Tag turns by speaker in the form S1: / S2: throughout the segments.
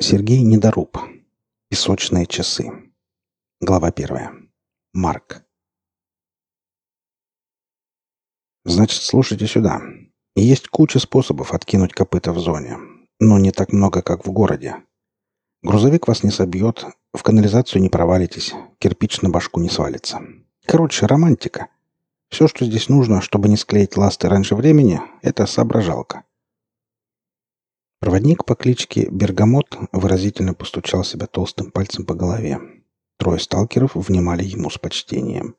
S1: Сергей Недоруб. Песочные часы. Глава первая. Марк. Значит, слушайте сюда. Есть куча способов откинуть копыта в зоне, но не так много, как в городе. Грузовик вас не собьет, в канализацию не провалитесь, кирпич на башку не свалится. Короче, романтика. Все, что здесь нужно, чтобы не склеить ласты раньше времени, это соображалка. Проводник по кличке Бергамот выразительно постучал себя толстым пальцем по голове. Трое сталкеров внимали ему с почтением.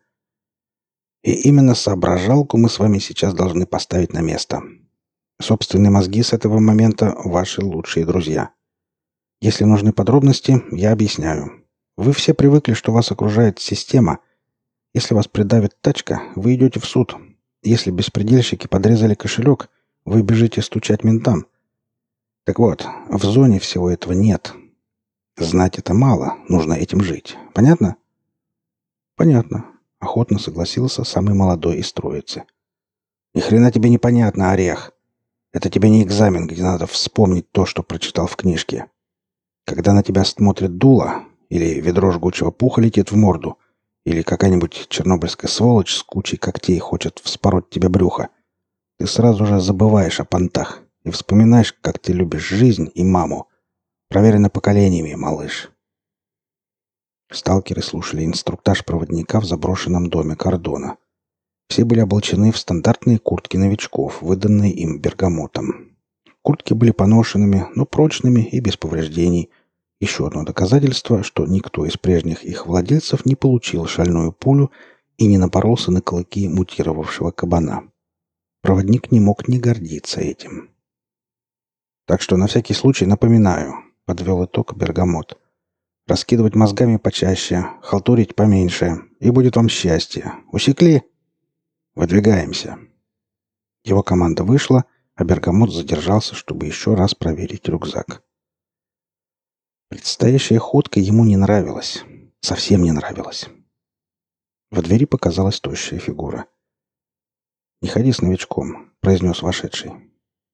S1: И именно соображалку мы с вами сейчас должны поставить на место. Собственные мозги с этого момента ваши лучшие друзья. Если нужны подробности, я объясняю. Вы все привыкли, что вас окружает система. Если вас придавит тачка, вы идете в суд. Если беспредельщики подрезали кошелек, вы бежите стучать ментам. Так вот, в зоне всего этого нет. Знать это мало, нужно этим жить. Понятно? Понятно. Охотно согласился самый молодой из троицы. Ни хрена тебе не понятно, Орех. Это тебе не экзамен, где надо вспомнить то, что прочитал в книжке. Когда на тебя смотрит дуло, или ведро жгучего пуха летит в морду, или какая-нибудь чернобыльская сволочь с кучей когтей хочет вспороть тебе брюхо, ты сразу же забываешь о понтах и вспоминаешь, как ты любишь жизнь и маму. Проверено поколениями, малыш. Сталкеры слушали инструктаж проводника в заброшенном доме Кордона. Все были облачены в стандартные куртки новичков, выданные им бергамотом. Куртки были поношенными, но прочными и без повреждений. Еще одно доказательство, что никто из прежних их владельцев не получил шальную пулю и не напоролся на клыки мутировавшего кабана. Проводник не мог не гордиться этим. Так что на всякий случай напоминаю, подвел итог Бергамот. Раскидывать мозгами почаще, халтурить поменьше, и будет вам счастье. Усекли? Выдвигаемся. Его команда вышла, а Бергамот задержался, чтобы еще раз проверить рюкзак. Предстоящая ходка ему не нравилась. Совсем не нравилась. В двери показалась тощая фигура. «Не ходи с новичком», — произнес вошедший.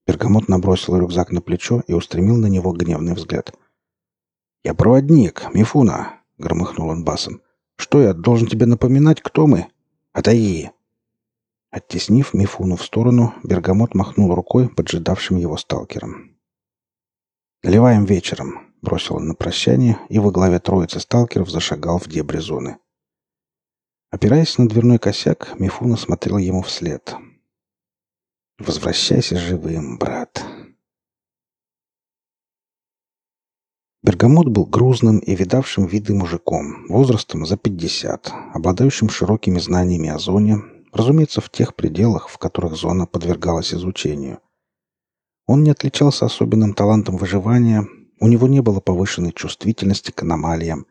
S1: Бергамот набросил рюкзак на плечо и устремил на него гневный взгляд. «Я проводник, Мифуна!» — громыхнул он басом. «Что я, должен тебе напоминать, кто мы? Отойди!» Оттеснив Мифуну в сторону, Бергамот махнул рукой поджидавшим его сталкерам. «Наливаем вечером», — бросил он на прощание и во главе троицы сталкеров зашагал в дебри зоны. Опираясь на дверной косяк, Мифуна смотрел ему вслед. Возвращайся живым, брат. Бергамот был грузным и видавшим виды мужиком, возрастом за 50, обладающим широкими знаниями о зоне, разумеется, в тех пределах, в которых зона подвергалась изучению. Он не отличался особенным талантом выживания, у него не было повышенной чувствительности к аномалиям.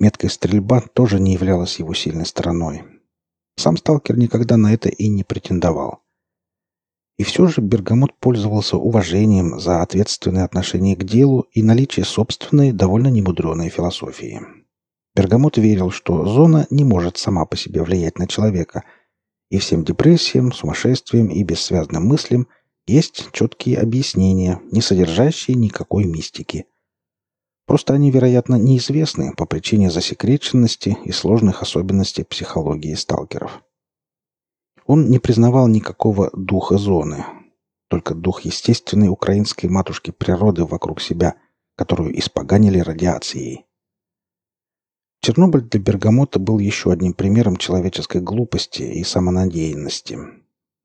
S1: Меткая стрельба тоже не являлась его сильной стороной. Сам сталкер никогда на это и не претендовал. И все же Бергамот пользовался уважением за ответственное отношение к делу и наличие собственной, довольно немудреной философии. Бергамот верил, что зона не может сама по себе влиять на человека, и всем депрессиям, сумасшествиям и бессвязным мыслям есть четкие объяснения, не содержащие никакой мистики. Просто они, вероятно, неизвестны по причине засекреченности и сложных особенностей психологии сталкеров. Он не признавал никакого духа зоны, только дух естественной украинской матушки природы вокруг себя, которую испоганили радиацией. Чернобыль для Бергамота был еще одним примером человеческой глупости и самонадеянности.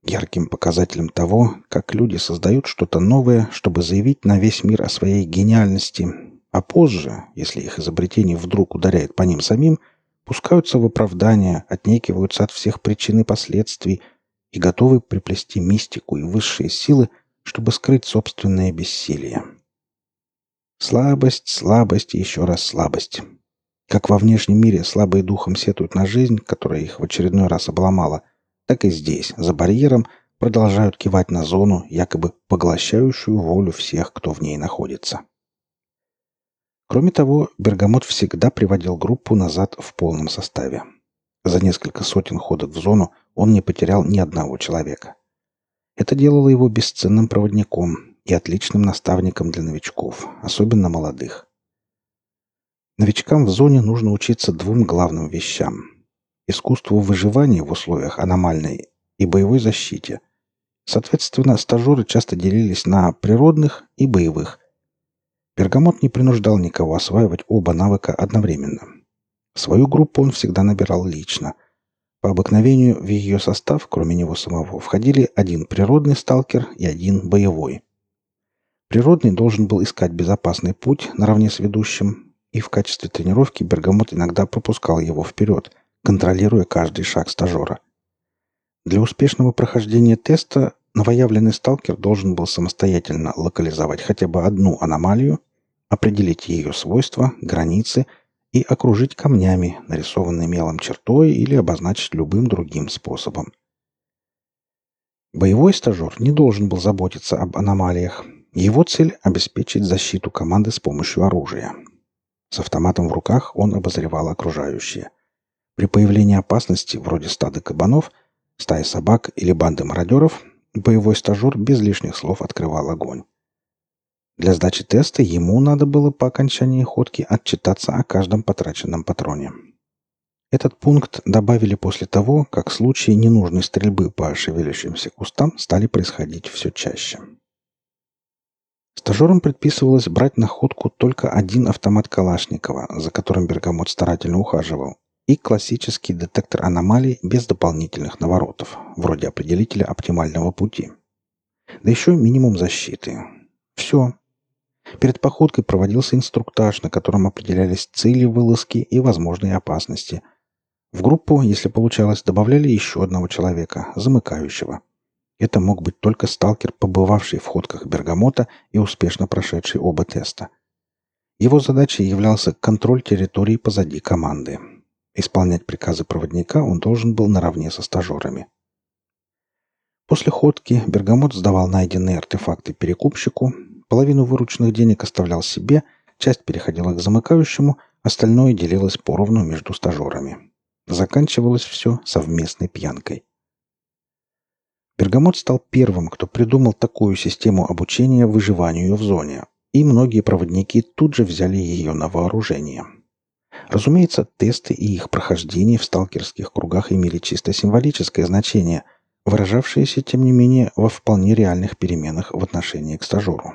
S1: Ярким показателем того, как люди создают что-то новое, чтобы заявить на весь мир о своей гениальности, а позже, если их изобретение вдруг ударяет по ним самим – пускаются в оправдания, отнекиваются от всех причин и последствий и готовы приплести мистику и высшие силы, чтобы скрыть собственное бессилие. Слабость, слабость и еще раз слабость. Как во внешнем мире слабые духом сетуют на жизнь, которая их в очередной раз обломала, так и здесь, за барьером, продолжают кивать на зону, якобы поглощающую волю всех, кто в ней находится. Кроме того, Бергамот всегда приводил группу назад в полном составе. За несколько сотен ходок в зону он не потерял ни одного человека. Это делало его бесценным проводником, и отличным наставником для новичков, особенно молодых. Новичкам в зоне нужно учиться двум главным вещам – искусству выживания в условиях аномальной и боевой защите. Соответственно, стажеры часто делились на природных и боевых. Пергамот не принуждал никого осваивать оба навыка одновременно. Свою группу он всегда набирал лично. По обыкновению в ее состав, кроме него самого, входили один природный сталкер и один боевой. Природный должен был искать безопасный путь наравне с ведущим, и в качестве тренировки Бергамот иногда пропускал его вперед, контролируя каждый шаг стажера. Для успешного прохождения теста новоявленный сталкер должен был самостоятельно локализовать хотя бы одну аномалию, определить ее свойства, границы – и окружить камнями, нарисованной мелом чертой или обозначить любым другим способом. Боевой стажер не должен был заботиться об аномалиях. Его цель – обеспечить защиту команды с помощью оружия. С автоматом в руках он обозревал окружающее. При появлении опасности, вроде стада кабанов, стаи собак или банды мародеров, боевой стажер без лишних слов открывал огонь. Для сдачи теста ему надо было по окончании ходки отчитаться о каждом потраченном патроне. Этот пункт добавили после того, как случаи ненужной стрельбы по шевелящимся кустам стали происходить все чаще. Стажерам предписывалось брать на ходку только один автомат Калашникова, за которым Бергамот старательно ухаживал, и классический детектор аномалий без дополнительных наворотов, вроде определителя оптимального пути. Да еще минимум защиты. Все, Перед походкой проводился инструктаж, на котором определялись цели вылазки и возможные опасности. В группу, если получалось, добавляли еще одного человека, замыкающего. Это мог быть только сталкер, побывавший в ходках Бергамота и успешно прошедший оба теста. Его задачей являлся контроль территории позади команды. Исполнять приказы проводника он должен был наравне со стажерами. После ходки Бергамот сдавал найденные артефакты перекупщику, Половину вырученных денег оставлял себе, часть переходила к замыкающему, остальное делилось поровну между стажерами. Заканчивалось все совместной пьянкой. Бергамот стал первым, кто придумал такую систему обучения выживанию в зоне, и многие проводники тут же взяли ее на вооружение. Разумеется, тесты и их прохождение в сталкерских кругах имели чисто символическое значение, выражавшееся, тем не менее, во вполне реальных переменах в отношении к стажеру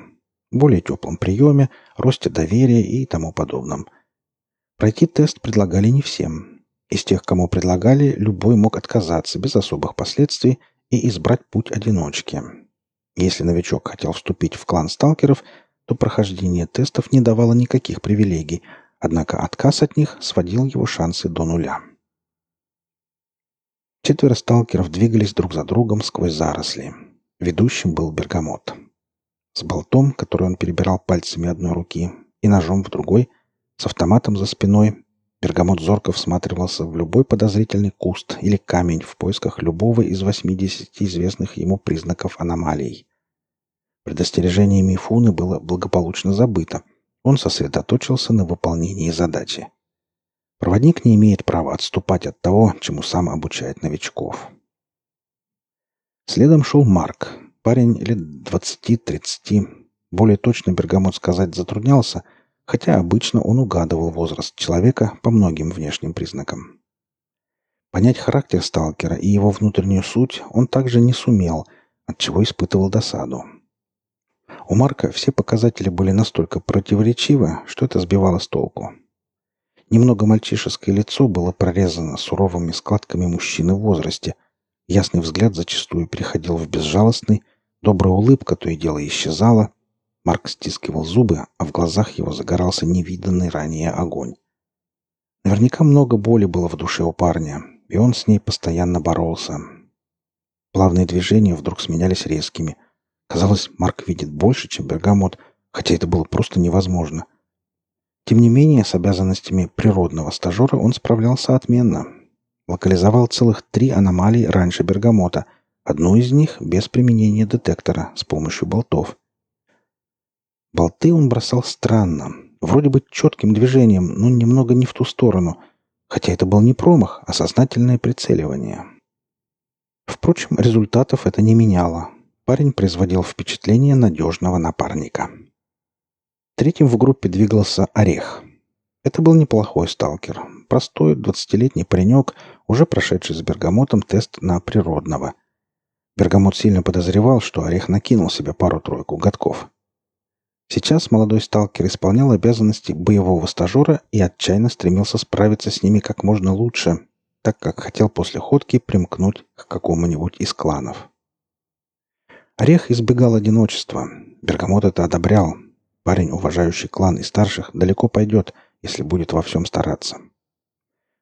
S1: более теплом приеме, росте доверия и тому подобном. Пройти тест предлагали не всем. Из тех, кому предлагали, любой мог отказаться без особых последствий и избрать путь одиночки. Если новичок хотел вступить в клан сталкеров, то прохождение тестов не давало никаких привилегий, однако отказ от них сводил его шансы до нуля. Четверо сталкеров двигались друг за другом сквозь заросли. Ведущим был Бергамот с болтом, который он перебирал пальцами одной руки, и ножом в другой, с автоматом за спиной. Бергамот зорко всматривался в любой подозрительный куст или камень в поисках любого из 80 известных ему признаков аномалий. Предостережение Мифуны было благополучно забыто. Он сосредоточился на выполнении задачи. Проводник не имеет права отступать от того, чему сам обучает новичков. Следом шел Марк, Парень лет двадцати-тридцати. Более точно Бергамот сказать затруднялся, хотя обычно он угадывал возраст человека по многим внешним признакам. Понять характер сталкера и его внутреннюю суть он также не сумел, отчего испытывал досаду. У Марка все показатели были настолько противоречивы, что это сбивало с толку. Немного мальчишеское лицо было прорезано суровыми складками мужчины в возрасте. Ясный взгляд зачастую переходил в безжалостный, Добрая улыбка то и дело исчезала. Марк стискивал зубы, а в глазах его загорался невиданный ранее огонь. Наверняка много боли было в душе у парня, и он с ней постоянно боролся. Плавные движения вдруг сменялись резкими. Казалось, Марк видит больше, чем Бергамот, хотя это было просто невозможно. Тем не менее, с обязанностями природного стажера он справлялся отменно. Локализовал целых три аномалии раньше Бергамота — Одну из них без применения детектора, с помощью болтов. Болты он бросал странно, вроде бы четким движением, но немного не в ту сторону, хотя это был не промах, а сознательное прицеливание. Впрочем, результатов это не меняло. парень производил впечатление надежного напарника. Третьим в группе двигался Орех. Это был неплохой сталкер. Простой, двадцатилетний паренек, уже прошедший с Бергамотом тест на природного. Бергамот сильно подозревал, что Орех накинул себе пару-тройку годков. Сейчас молодой сталкер исполнял обязанности боевого стажера и отчаянно стремился справиться с ними как можно лучше, так как хотел после ходки примкнуть к какому-нибудь из кланов. Орех избегал одиночества. Бергамот это одобрял. Парень, уважающий клан и старших, далеко пойдет, если будет во всем стараться.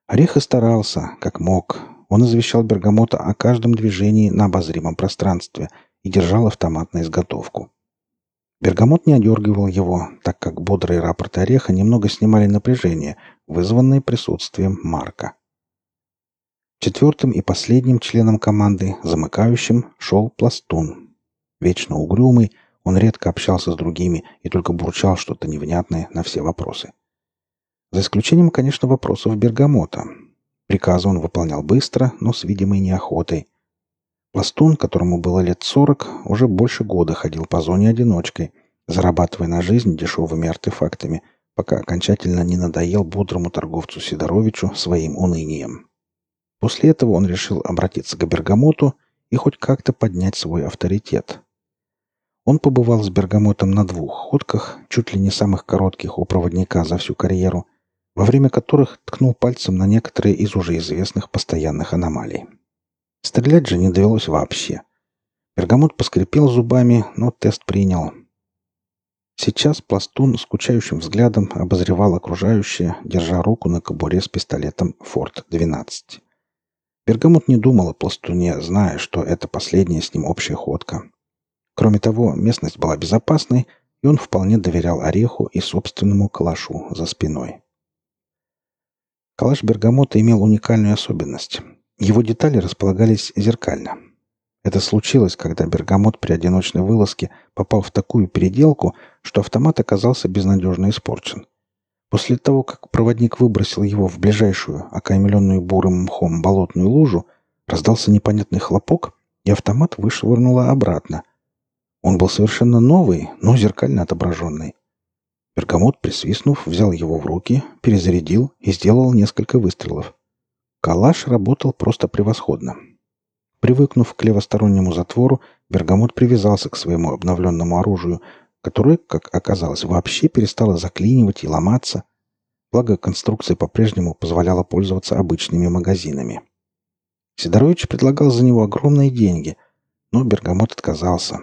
S1: Орех и старался, как мог. Он извещал Бергамота о каждом движении на обозримом пространстве и держал автомат на изготовку. Бергамот не одергивал его, так как бодрые рапорты Ореха немного снимали напряжение, вызванное присутствием Марка. Четвертым и последним членом команды, замыкающим, шел Пластун. Вечно угрюмый, он редко общался с другими и только бурчал что-то невнятное на все вопросы. За исключением, конечно, вопросов Бергамота. Приказы он выполнял быстро, но с видимой неохотой – Пластун, которому было лет сорок, уже больше года ходил по зоне одиночкой, зарабатывая на жизнь дешевыми артефактами, пока окончательно не надоел бодрому торговцу Сидоровичу своим унынием. После этого он решил обратиться к Бергамоту и хоть как-то поднять свой авторитет. Он побывал с Бергамотом на двух ходках, чуть ли не самых коротких у проводника за всю карьеру, во время которых ткнул пальцем на некоторые из уже известных постоянных аномалий. Стрелять же не довелось вообще. Пергамот поскрипел зубами, но тест принял. Сейчас пластун скучающим взглядом обозревал окружающее, держа руку на кобуре с пистолетом «Форд-12». Пергамот не думал о пластуне, зная, что это последняя с ним общая ходка. Кроме того, местность была безопасной, и он вполне доверял ореху и собственному калашу за спиной. Калаш Бергамота имел уникальную особенность. Его детали располагались зеркально. Это случилось, когда Бергамот при одиночной вылазке попал в такую переделку, что автомат оказался безнадежно испорчен. После того, как проводник выбросил его в ближайшую, окаймленную бурым мхом болотную лужу, раздался непонятный хлопок, и автомат вышвырнуло обратно. Он был совершенно новый, но зеркально отображенный. Бергамот, присвистнув, взял его в руки, перезарядил и сделал несколько выстрелов. Калаш работал просто превосходно. Привыкнув к левостороннему затвору, Бергамот привязался к своему обновленному оружию, которое, как оказалось, вообще перестало заклинивать и ломаться. Благо, конструкция по-прежнему позволяла пользоваться обычными магазинами. Сидорович предлагал за него огромные деньги, но Бергамот отказался.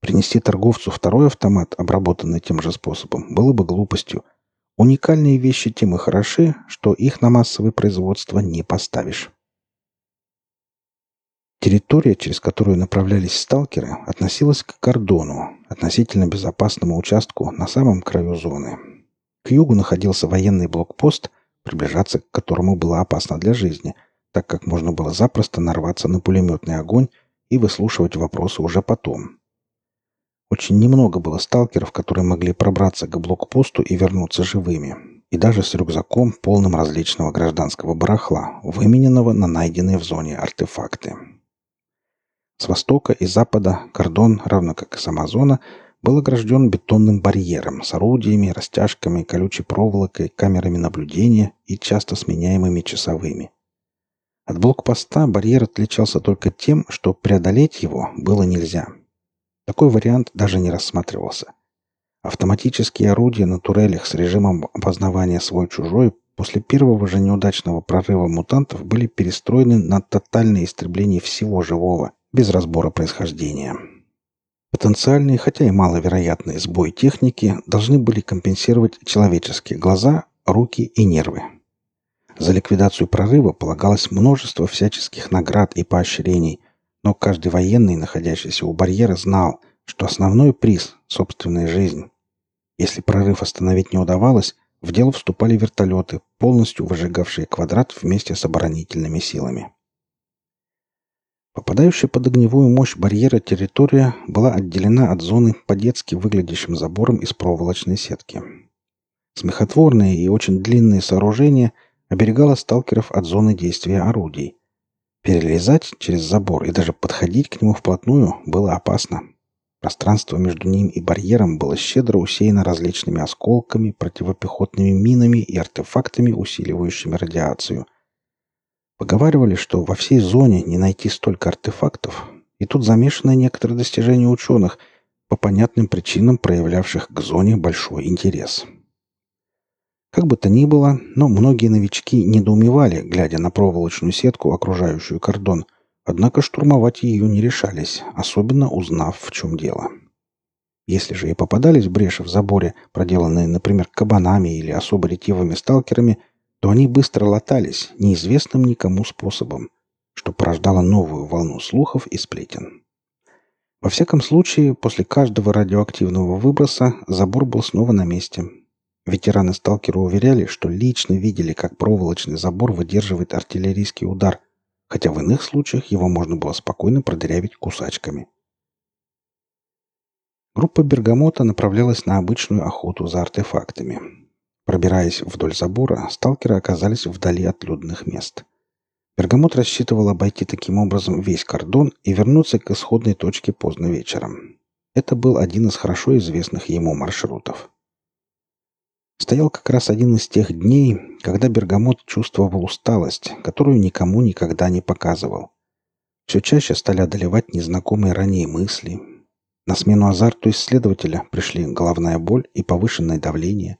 S1: Принести торговцу второй автомат, обработанный тем же способом, было бы глупостью – Уникальные вещи тем и хороши, что их на массовое производство не поставишь. Территория, через которую направлялись сталкеры, относилась к кордону, относительно безопасному участку на самом краю зоны. К югу находился военный блокпост, приближаться к которому было опасно для жизни, так как можно было запросто нарваться на пулеметный огонь и выслушивать вопросы уже потом, очень немного было сталкеров, которые могли пробраться к блокпосту и вернуться живыми. И даже с рюкзаком, полным различного гражданского барахла, вымененного на найденные в зоне артефакты. С востока и запада кордон, равно как и сама зона, был огражден бетонным барьером с орудиями, растяжками, колючей проволокой, камерами наблюдения и часто сменяемыми часовыми. От блокпоста барьер отличался только тем, что преодолеть его было нельзя – такой вариант даже не рассматривался. Автоматические орудия на турелях с режимом опознавания свой-чужой после первого же неудачного прорыва мутантов были перестроены на тотальное истребление всего живого, без разбора происхождения. Потенциальный, хотя и маловероятный сбой техники должны были компенсировать человеческие глаза, руки и нервы. За ликвидацию прорыва полагалось множество всяческих наград и поощрений – но каждый военный, находящийся у барьера, знал, что основной приз — собственная жизнь. Если прорыв остановить не удавалось, в дело вступали вертолеты, полностью выжигавшие квадрат вместе с оборонительными силами. Попадающая под огневую мощь барьера территория была отделена от зоны по-детски выглядящим забором из проволочной сетки. Смехотворное и очень длинное сооружение оберегало сталкеров от зоны действия орудий. Перелезать через забор и даже подходить к нему вплотную было опасно. Пространство между ним и барьером было щедро усеяно различными осколками, противопехотными минами и артефактами, усиливающими радиацию. Поговаривали, что во всей зоне не найти столько артефактов, и тут замешаны некоторые достижения ученых, по понятным причинам проявлявших к зоне большой интерес. Как бы то ни было, но многие новички недоумевали, глядя на проволочную сетку, окружающую кордон – Однако штурмовать ее не решались, особенно узнав, в чем дело. Если же и попадались бреши в заборе, проделанные, например, кабанами или особо ретивыми сталкерами, то они быстро латались неизвестным никому способом, что порождало новую волну слухов и сплетен. Во всяком случае, после каждого радиоактивного выброса забор был снова на месте. Ветераны-сталкеры уверяли, что лично видели, как проволочный забор выдерживает артиллерийский удар – хотя в иных случаях его можно было спокойно продырявить кусачками. Группа Бергамота направлялась на обычную охоту за артефактами. Пробираясь вдоль забора, сталкеры оказались вдали от людных мест. Бергамот рассчитывал обойти таким образом весь кордон и вернуться к исходной точке поздно вечером. Это был один из хорошо известных ему маршрутов. Стоял как раз один из тех дней, когда Бергамот чувствовал усталость, которую никому никогда не показывал. Все чаще стали одолевать незнакомые ранее мысли. На смену азарту исследователя пришли головная боль и повышенное давление.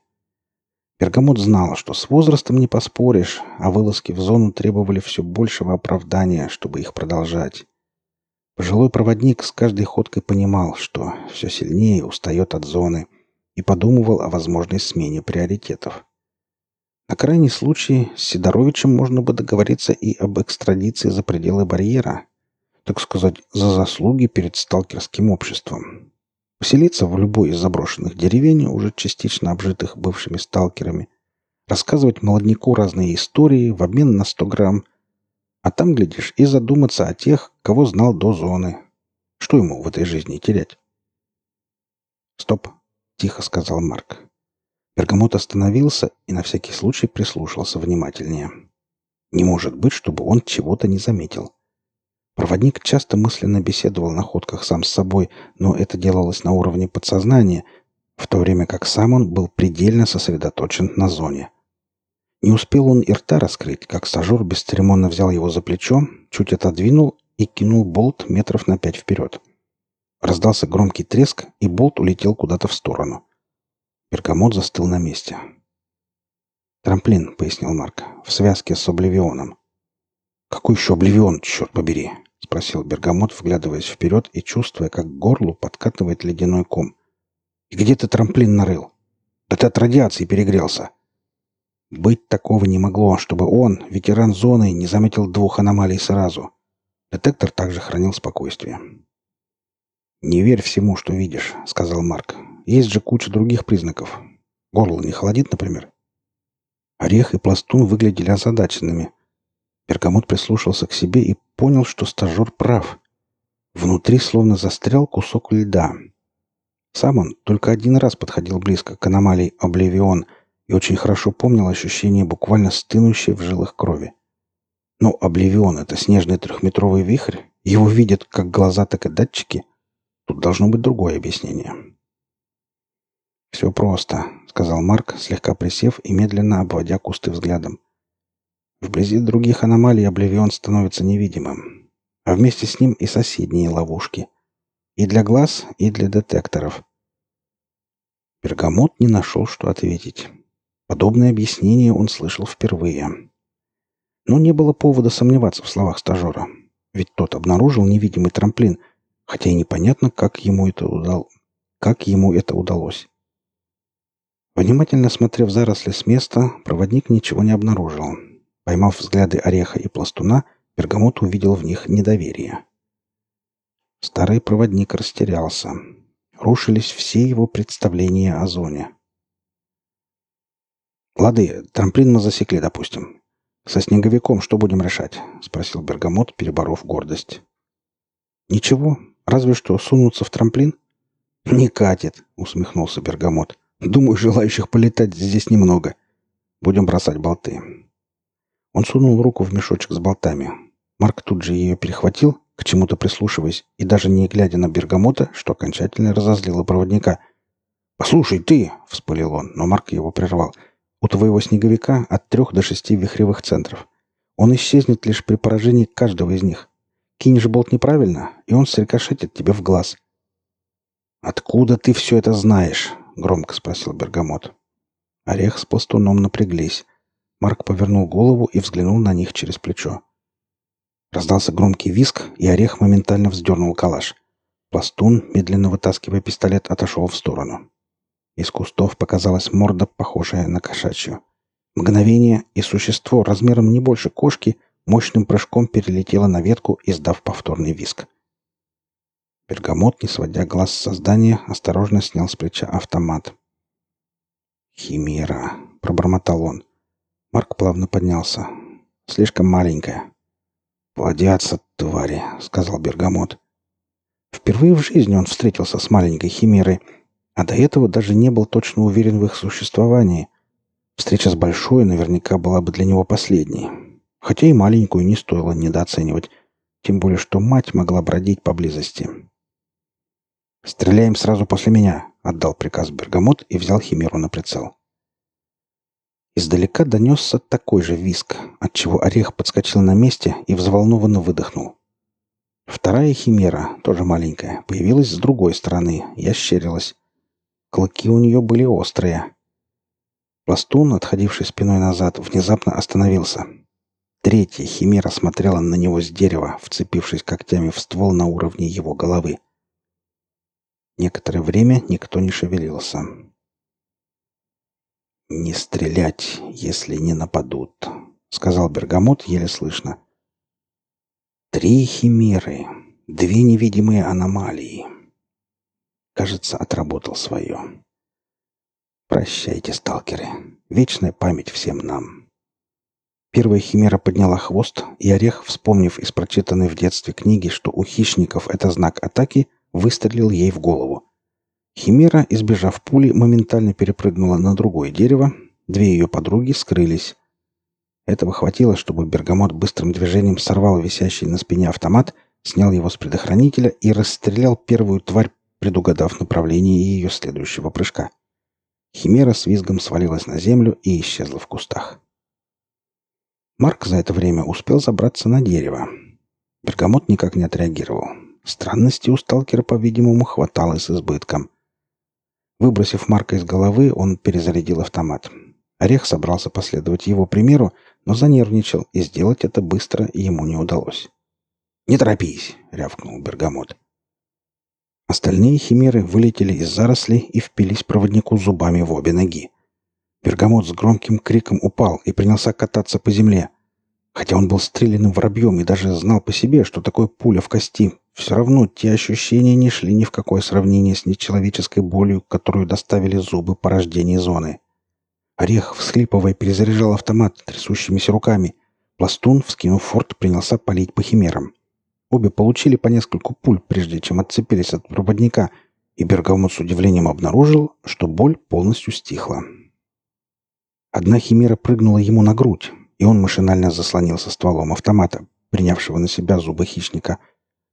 S1: Бергамот знал, что с возрастом не поспоришь, а вылазки в зону требовали все большего оправдания, чтобы их продолжать. Пожилой проводник с каждой ходкой понимал, что все сильнее устает от зоны – и подумывал о возможной смене приоритетов. На крайний случай с Сидоровичем можно бы договориться и об экстрадиции за пределы барьера, так сказать, за заслуги перед сталкерским обществом. Поселиться в любой из заброшенных деревень, уже частично обжитых бывшими сталкерами, рассказывать молодняку разные истории в обмен на 100 грамм, а там, глядишь, и задуматься о тех, кого знал до зоны. Что ему в этой жизни терять? Стоп тихо сказал Марк. Бергамот остановился и на всякий случай прислушался внимательнее. Не может быть, чтобы он чего-то не заметил. Проводник часто мысленно беседовал на ходках сам с собой, но это делалось на уровне подсознания, в то время как сам он был предельно сосредоточен на зоне. Не успел он и рта раскрыть, как стажер бесцеремонно взял его за плечо, чуть отодвинул и кинул болт метров на пять вперед. Раздался громкий треск, и болт улетел куда-то в сторону. Перкамот застыл на месте. «Трамплин», — пояснил Марк, — «в связке с Обливионом». «Какой еще Обливион, черт побери?» — спросил Бергамот, вглядываясь вперед и чувствуя, как к горлу подкатывает ледяной ком. «И где ты трамплин нарыл? Да ты от радиации перегрелся!» Быть такого не могло, чтобы он, ветеран зоны, не заметил двух аномалий сразу. Детектор также хранил спокойствие. «Не верь всему, что видишь», — сказал Марк. «Есть же куча других признаков. Горло не холодит, например». Орех и пластун выглядели озадаченными. Перкамот прислушался к себе и понял, что стажер прав. Внутри словно застрял кусок льда. Сам он только один раз подходил близко к аномалии Обливион и очень хорошо помнил ощущение буквально стынущей в жилах крови. Но Обливион — это снежный трехметровый вихрь. Его видят как глаза, так и датчики. Тут должно быть другое объяснение. «Все просто», — сказал Марк, слегка присев и медленно обводя кусты взглядом. Вблизи других аномалий Обливион становится невидимым, а вместе с ним и соседние ловушки. И для глаз, и для детекторов. Пергамот не нашел, что ответить. Подобное объяснение он слышал впервые. Но не было повода сомневаться в словах стажера. Ведь тот обнаружил невидимый трамплин — хотя и непонятно, как ему это, удал... как ему это удалось. Внимательно смотрев заросли с места, проводник ничего не обнаружил. Поймав взгляды Ореха и Пластуна, Пергамот увидел в них недоверие. Старый проводник растерялся. Рушились все его представления о зоне. «Лады, трамплин мы засекли, допустим. Со снеговиком что будем решать?» — спросил Бергамот, переборов гордость. «Ничего, Разве что сунуться в трамплин? Не катит, усмехнулся Бергамот. Думаю, желающих полетать здесь немного. Будем бросать болты. Он сунул руку в мешочек с болтами. Марк тут же ее перехватил, к чему-то прислушиваясь, и даже не глядя на бергамота, что окончательно разозлило проводника. «Послушай, ты!» — вспылил он, но Марк его прервал. «У твоего снеговика от трех до шести вихревых центров. Он исчезнет лишь при поражении каждого из них. Кинешь болт неправильно, и он срикошетит тебе в глаз». «Откуда ты все это знаешь?» — громко спросил Бергамот. Орех с пластуном напряглись. Марк повернул голову и взглянул на них через плечо. Раздался громкий виск, и Орех моментально вздернул калаш. Пластун, медленно вытаскивая пистолет, отошел в сторону. Из кустов показалась морда, похожая на кошачью. Мгновение, и существо размером не больше кошки мощным прыжком перелетело на ветку, издав повторный виск. Пергамот, не сводя глаз с создания, осторожно снял с плеча автомат. «Химера», — пробормотал он. Марк плавно поднялся. «Слишком маленькая». «Плодятся, твари», — сказал Бергамот. Впервые в жизни он встретился с маленькой химерой, а до этого даже не был точно уверен в их существовании. Встреча с большой наверняка была бы для него последней. Хотя и маленькую не стоило недооценивать, тем более что мать могла бродить поблизости. «Стреляем сразу после меня», — отдал приказ Бергамот и взял Химеру на прицел. Издалека донесся такой же виск, отчего Орех подскочил на месте и взволнованно выдохнул. Вторая химера, тоже маленькая, появилась с другой стороны и ощерилась. Клыки у нее были острые. Пластун, отходивший спиной назад, внезапно остановился. Третья химера смотрела на него с дерева, вцепившись когтями в ствол на уровне его головы. Некоторое время никто не шевелился. «Не стрелять, если не нападут», — сказал Бергамот еле слышно. «Три химеры, две невидимые аномалии. Кажется, отработал свое. Прощайте, сталкеры. Вечная память всем нам». Первая химера подняла хвост, и Орех, вспомнив из прочитанной в детстве книги, что у хищников это знак атаки, выстрелил ей в голову. Химера, избежав пули, моментально перепрыгнула на другое дерево. Две ее подруги скрылись. Этого хватило, чтобы Бергамот быстрым движением сорвал висящий на спине автомат, снял его с предохранителя и расстрелял первую тварь, предугадав направление ее следующего прыжка. Химера с визгом свалилась на землю и исчезла в кустах. Марк за это время успел забраться на дерево. Бергамот никак не отреагировал. Странности у сталкера, по-видимому, хватало с избытком. Выбросив Марка из головы, он перезарядил автомат. Орех собрался последовать его примеру, но занервничал, и сделать это быстро ему не удалось. «Не торопись!» — рявкнул Бергамот. Остальные химеры вылетели из зарослей и впились проводнику зубами в обе ноги. Бергамот с громким криком упал и принялся кататься по земле. Хотя он был стрелянным воробьем и даже знал по себе, что такое пуля в кости, все равно те ощущения не шли ни в какое сравнение с нечеловеческой болью, которую доставили зубы порождения зоны. Орех, всхлипывая, перезаряжал автомат трясущимися руками. Пластун, вскинув форт, принялся палить по химерам. Обе получили по нескольку пуль, прежде чем отцепились от проводника, и Бергамот с удивлением обнаружил, что боль полностью стихла. Одна химера прыгнула ему на грудь, и он машинально заслонился стволом автомата, принявшего на себя зубы хищника.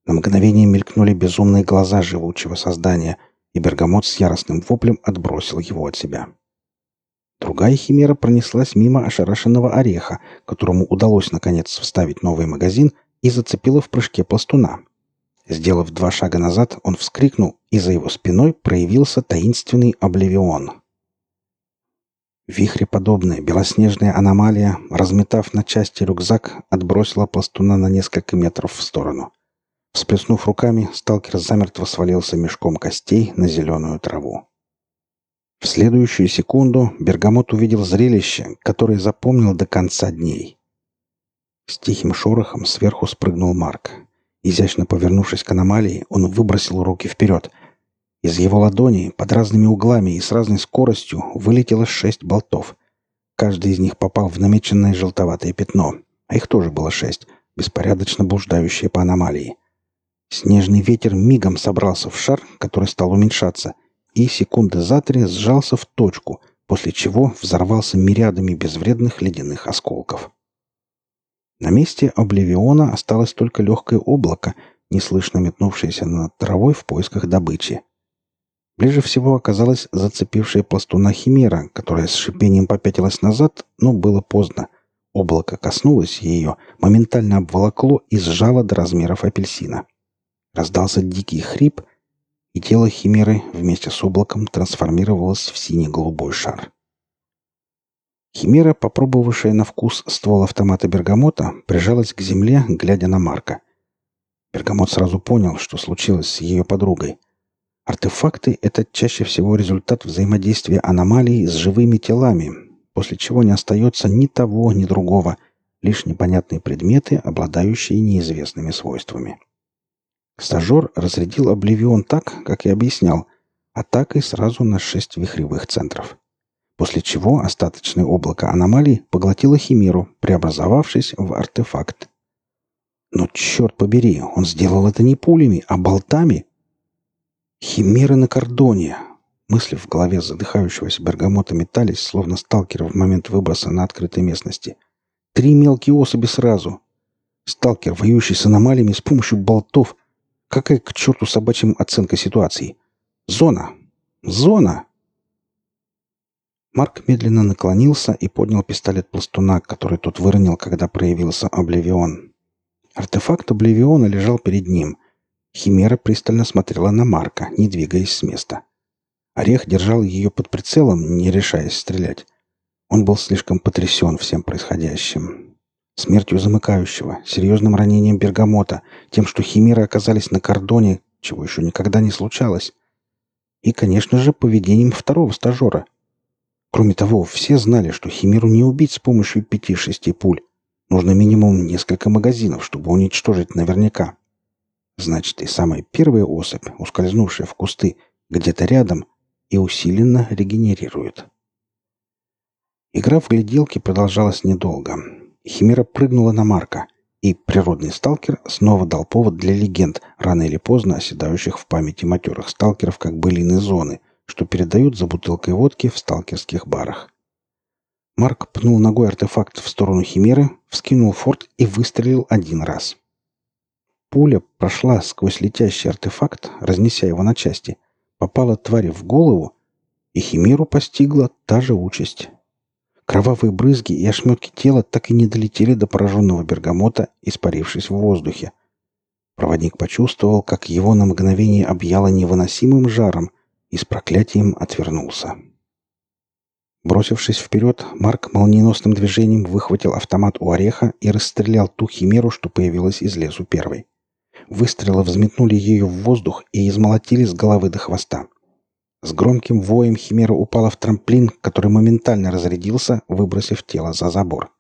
S1: На мгновение мелькнули безумные глаза живучего создания, и Бергамот с яростным воплем отбросил его от себя. Другая химера пронеслась мимо ошарашенного ореха, которому удалось наконец вставить новый магазин, и зацепила в прыжке пластуна. Сделав два шага назад, он вскрикнул, и за его спиной проявился таинственный обливион. Вихреподобная белоснежная аномалия, разметав на части рюкзак, отбросила пластуна на несколько метров в сторону. Всплеснув руками, сталкер замертво свалился мешком костей на зеленую траву. В следующую секунду Бергамот увидел зрелище, которое запомнил до конца дней. С тихим шорохом сверху спрыгнул Марк. Изящно повернувшись к аномалии, он выбросил руки вперед — из его ладони под разными углами и с разной скоростью вылетело шесть болтов. Каждый из них попал в намеченное желтоватое пятно, а их тоже было шесть, беспорядочно блуждающие по аномалии. Снежный ветер мигом собрался в шар, который стал уменьшаться, и секунды за три сжался в точку, после чего взорвался мириадами безвредных ледяных осколков. На месте Обливиона осталось только легкое облако, неслышно метнувшееся над травой в поисках добычи. Ближе всего оказалась зацепившая пластуна химера, которая с шипением попятилась назад, но было поздно. Облако коснулось ее, моментально обволокло и сжало до размеров апельсина. Раздался дикий хрип, и тело химеры вместе с облаком трансформировалось в синий-голубой шар. Химера, попробовавшая на вкус ствол автомата Бергамота, прижалась к земле, глядя на Марка. Бергамот сразу понял, что случилось с ее подругой. Артефакты — это чаще всего результат взаимодействия аномалий с живыми телами, после чего не остается ни того, ни другого, лишь непонятные предметы, обладающие неизвестными свойствами. Стажер разрядил обливион так, как и объяснял, атакой сразу на шесть вихревых центров после чего остаточное облако аномалий поглотило химеру, преобразовавшись в артефакт. Но черт побери, он сделал это не пулями, а болтами. Химеры на кордоне. Мысли в голове задыхающегося бергамота метались, словно сталкера в момент выброса на открытой местности. Три мелкие особи сразу. Сталкер, воюющий с аномалиями с помощью болтов. Какая к черту собачьим оценка ситуации? Зона. Зона. Марк медленно наклонился и поднял пистолет пластуна, который тот выронил, когда проявился Обливион. Артефакт Обливиона лежал перед ним. Химера пристально смотрела на Марка, не двигаясь с места. Орех держал ее под прицелом, не решаясь стрелять. Он был слишком потрясен всем происходящим. Смертью замыкающего, серьезным ранением бергамота, тем, что химеры оказались на кордоне, чего еще никогда не случалось. И, конечно же, поведением второго стажера — Кроме того, все знали, что Химеру не убить с помощью пяти-шести пуль. Нужно минимум несколько магазинов, чтобы уничтожить наверняка. Значит, и самая первая особь, ускользнувшая в кусты, где-то рядом и усиленно регенерирует. Игра в гляделки продолжалась недолго. Химера прыгнула на Марка, и природный сталкер снова дал повод для легенд, рано или поздно оседающих в памяти матерых сталкеров как былины зоны, что передают за бутылкой водки в сталкерских барах. Марк пнул ногой артефакт в сторону Химеры, вскинул форт и выстрелил один раз. Пуля прошла сквозь летящий артефакт, разнеся его на части, попала твари в голову, и Химеру постигла та же участь. Кровавые брызги и ошметки тела так и не долетели до пораженного бергамота, испарившись в воздухе. Проводник почувствовал, как его на мгновение объяло невыносимым жаром, и с проклятием отвернулся. Бросившись вперед, Марк молниеносным движением выхватил автомат у ореха и расстрелял ту химеру, что появилась из лесу первой. Выстрелы взметнули ее в воздух и измолотили с головы до хвоста. С громким воем химера упала в трамплин, который моментально разрядился, выбросив тело за забор.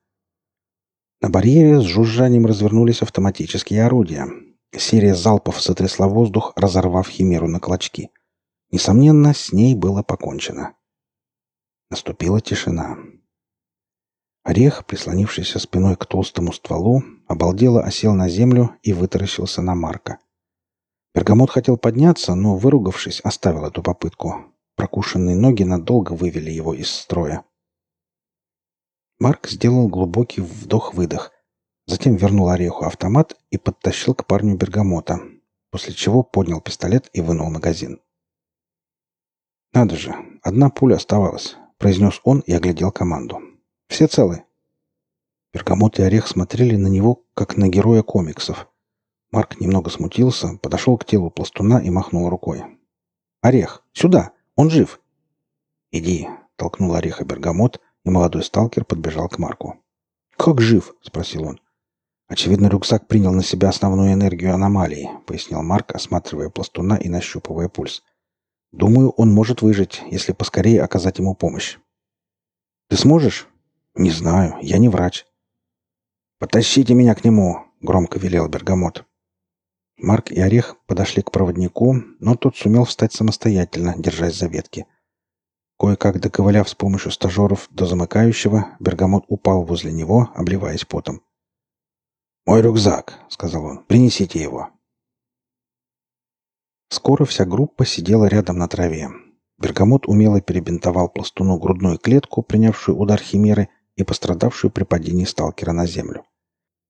S1: На барьере с жужжанием развернулись автоматические орудия. Серия залпов сотрясла воздух, разорвав химеру на клочки. Несомненно, с ней было покончено. Наступила тишина. Орех, прислонившийся спиной к толстому стволу, обалдело осел на землю и вытаращился на Марка. Пергамот хотел подняться, но, выругавшись, оставил эту попытку. Прокушенные ноги надолго вывели его из строя. Марк сделал глубокий вдох-выдох, затем вернул Ореху автомат и подтащил к парню Бергамота, после чего поднял пистолет и вынул магазин. «Надо же, одна пуля оставалась», — произнес он и оглядел команду. «Все целы?» Пергамот и Орех смотрели на него, как на героя комиксов. Марк немного смутился, подошел к телу пластуна и махнул рукой. «Орех, сюда! Он жив!» «Иди!» — толкнул Ореха Бергамот, и молодой сталкер подбежал к Марку. «Как жив?» — спросил он. «Очевидно, рюкзак принял на себя основную энергию аномалии», — пояснил Марк, осматривая пластуна и нащупывая пульс. Думаю, он может выжить, если поскорее оказать ему помощь. Ты сможешь? Не знаю, я не врач. Потащите меня к нему, громко велел Бергамот. Марк и Орех подошли к проводнику, но тот сумел встать самостоятельно, держась за ветки. Кое-как доковыляв с помощью стажеров до замыкающего, Бергамот упал возле него, обливаясь потом. «Мой рюкзак», — сказал он, — «принесите его». Скоро вся группа сидела рядом на траве. Бергамот умело перебинтовал пластуну грудную клетку, принявшую удар химеры и пострадавшую при падении сталкера на землю.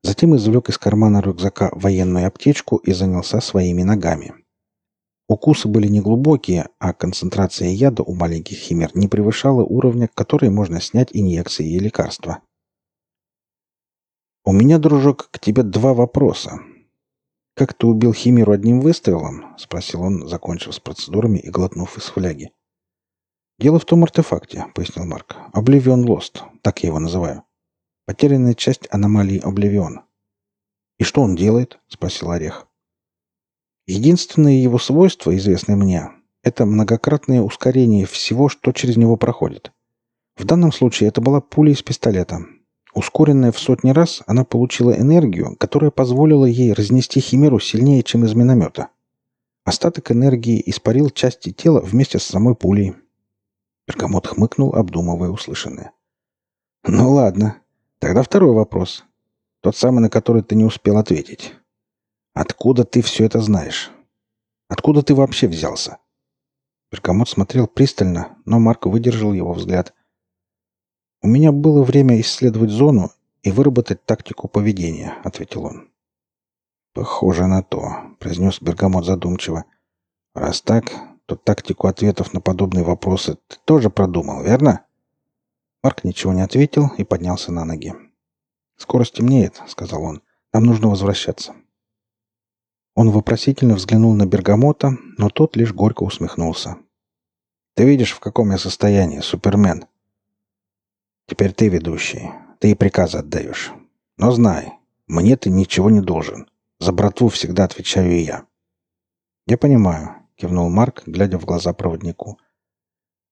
S1: Затем извлек из кармана рюкзака военную аптечку и занялся своими ногами. Укусы были неглубокие, а концентрация яда у маленьких химер не превышала уровня, который можно снять инъекции и лекарства. «У меня, дружок, к тебе два вопроса. Как ты убил химеру одним выстрелом?» — спросил он, закончив с процедурами и глотнув из фляги. «Дело в том артефакте», — пояснил Марк. «Обливион Лост, так я его называю. Потерянная часть аномалии Обливион». «И что он делает?» — спросил Орех. «Единственное его свойство, известное мне, это многократное ускорение всего, что через него проходит. В данном случае это была пуля из пистолета. Ускоренная в сотни раз, она получила энергию, которая позволила ей разнести химеру сильнее, чем из миномета. Остаток энергии испарил части тела вместе с самой пулей. Бергамот хмыкнул, обдумывая услышанное. «Ну ладно. Тогда второй вопрос. Тот самый, на который ты не успел ответить. Откуда ты все это знаешь? Откуда ты вообще взялся?» Бергамот смотрел пристально, но Марк выдержал его взгляд. «У меня было время исследовать зону и выработать тактику поведения», — ответил он. «Похоже на то», — произнес Бергамот задумчиво. «Раз так, то тактику ответов на подобные вопросы ты тоже продумал, верно?» Марк ничего не ответил и поднялся на ноги. «Скоро стемнеет», — сказал он. «Нам нужно возвращаться». Он вопросительно взглянул на Бергамота, но тот лишь горько усмехнулся. «Ты видишь, в каком я состоянии, Супермен?» Теперь ты ведущий. Ты и приказы отдаешь. Но знай, мне ты ничего не должен. За братву всегда отвечаю я. Я понимаю, кивнул Марк, глядя в глаза проводнику.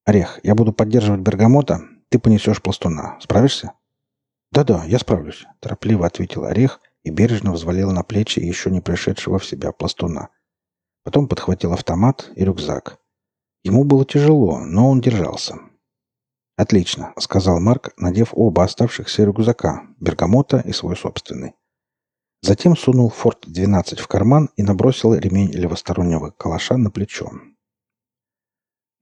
S1: Орех, я буду поддерживать бергамота, ты понесешь пластуна. Справишься? Да-да, я справлюсь, торопливо ответил Орех и бережно взвалил на плечи еще не пришедшего в себя пластуна. Потом подхватил автомат и рюкзак. Ему было тяжело, но он держался. «Отлично», — сказал Марк, надев оба оставшихся рюкзака, бергамота и свой собственный. Затем сунул «Форт-12» в карман и набросил ремень левостороннего калаша на плечо.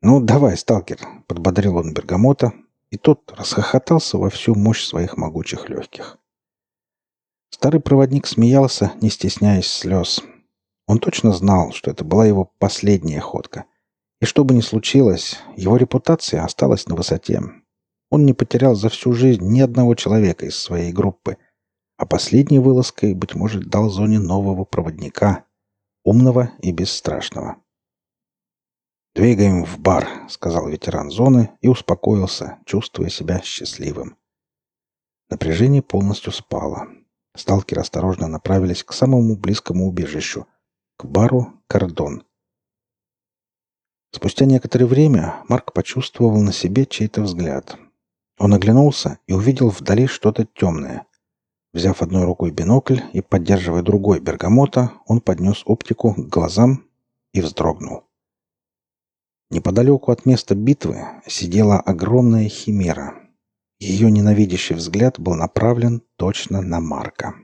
S1: «Ну, давай, сталкер», — подбодрил он бергамота, и тот расхохотался во всю мощь своих могучих легких. Старый проводник смеялся, не стесняясь слез. Он точно знал, что это была его последняя ходка — и что бы ни случилось, его репутация осталась на высоте. Он не потерял за всю жизнь ни одного человека из своей группы, а последней вылазкой, быть может, дал зоне нового проводника, умного и бесстрашного. «Двигаем в бар», — сказал ветеран зоны и успокоился, чувствуя себя счастливым. Напряжение полностью спало. Сталкеры осторожно направились к самому близкому убежищу, к бару «Кордон», Спустя некоторое время Марк почувствовал на себе чей-то взгляд. Он оглянулся и увидел вдали что-то темное. Взяв одной рукой бинокль и поддерживая другой бергамота, он поднес оптику к глазам и вздрогнул. Неподалеку от места битвы сидела огромная химера. Ее ненавидящий взгляд был направлен точно на Марка.